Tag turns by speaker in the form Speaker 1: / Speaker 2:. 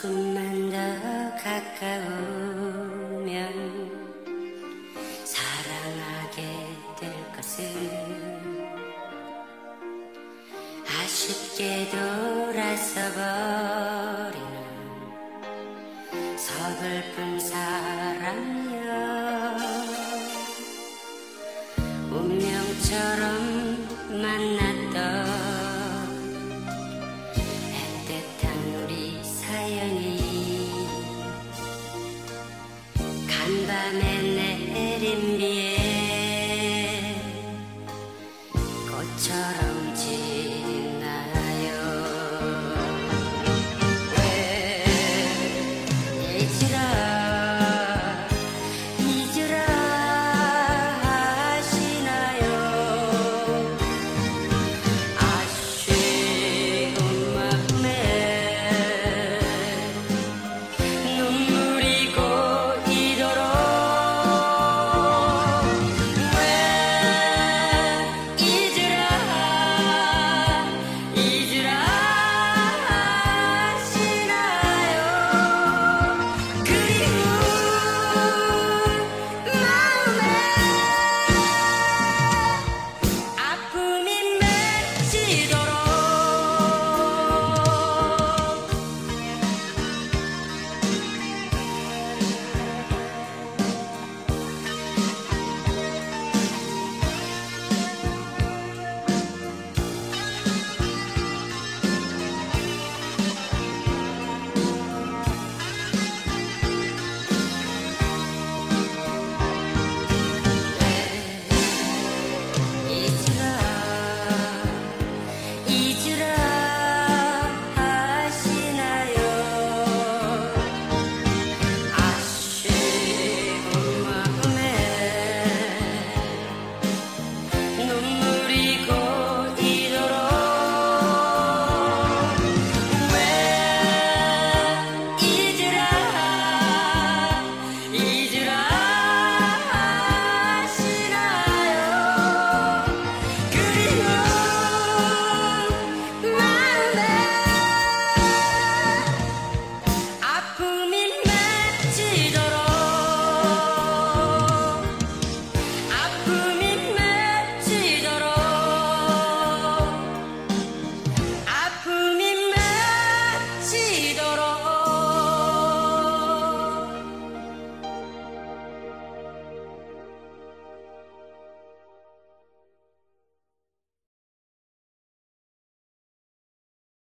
Speaker 1: 조금만 더 가까우면 사랑하게 될 것을 아쉽게 돌아서 버리는 서글픈 사랑이여. 운명처럼 만나 한밤에 내린 비에 꽃처럼